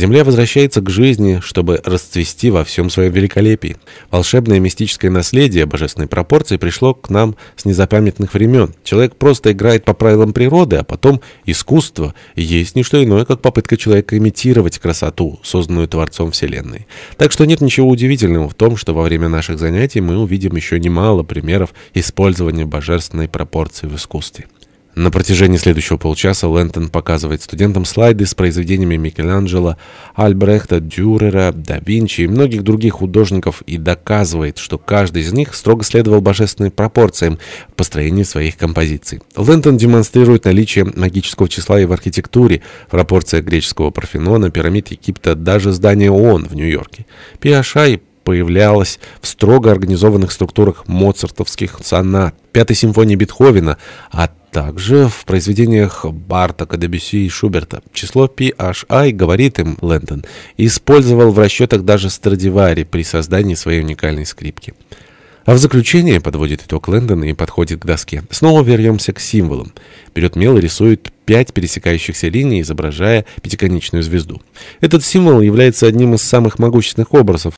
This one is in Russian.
Земля возвращается к жизни, чтобы расцвести во всем своем великолепии. Волшебное мистическое наследие божественной пропорции пришло к нам с незапамятных времен. Человек просто играет по правилам природы, а потом искусство есть не что иное, как попытка человека имитировать красоту, созданную Творцом Вселенной. Так что нет ничего удивительного в том, что во время наших занятий мы увидим еще немало примеров использования божественной пропорции в искусстве. На протяжении следующего полчаса Лэнтон показывает студентам слайды с произведениями Микеланджело, Альбрехта, Дюрера, да Винчи и многих других художников и доказывает, что каждый из них строго следовал божественным пропорциям в построении своих композиций. Лэнтон демонстрирует наличие магического числа и в архитектуре, в пропорциях греческого Парфенона, пирамид Египта, даже здания ООН в Нью-Йорке. Пиашай появлялась в строго организованных структурах моцартовских сонат, пятой симфонии Бетховена, а также в произведениях Бартака, Дебюсси и Шуберта. Число PHI, говорит им Лэндон, использовал в расчетах даже Страдивари при создании своей уникальной скрипки. А в заключение подводит итог Лэндон и подходит к доске. Снова вернемся к символам. Берет мел и рисует пять пересекающихся линий, изображая пятиконечную звезду. Этот символ является одним из самых могущественных образов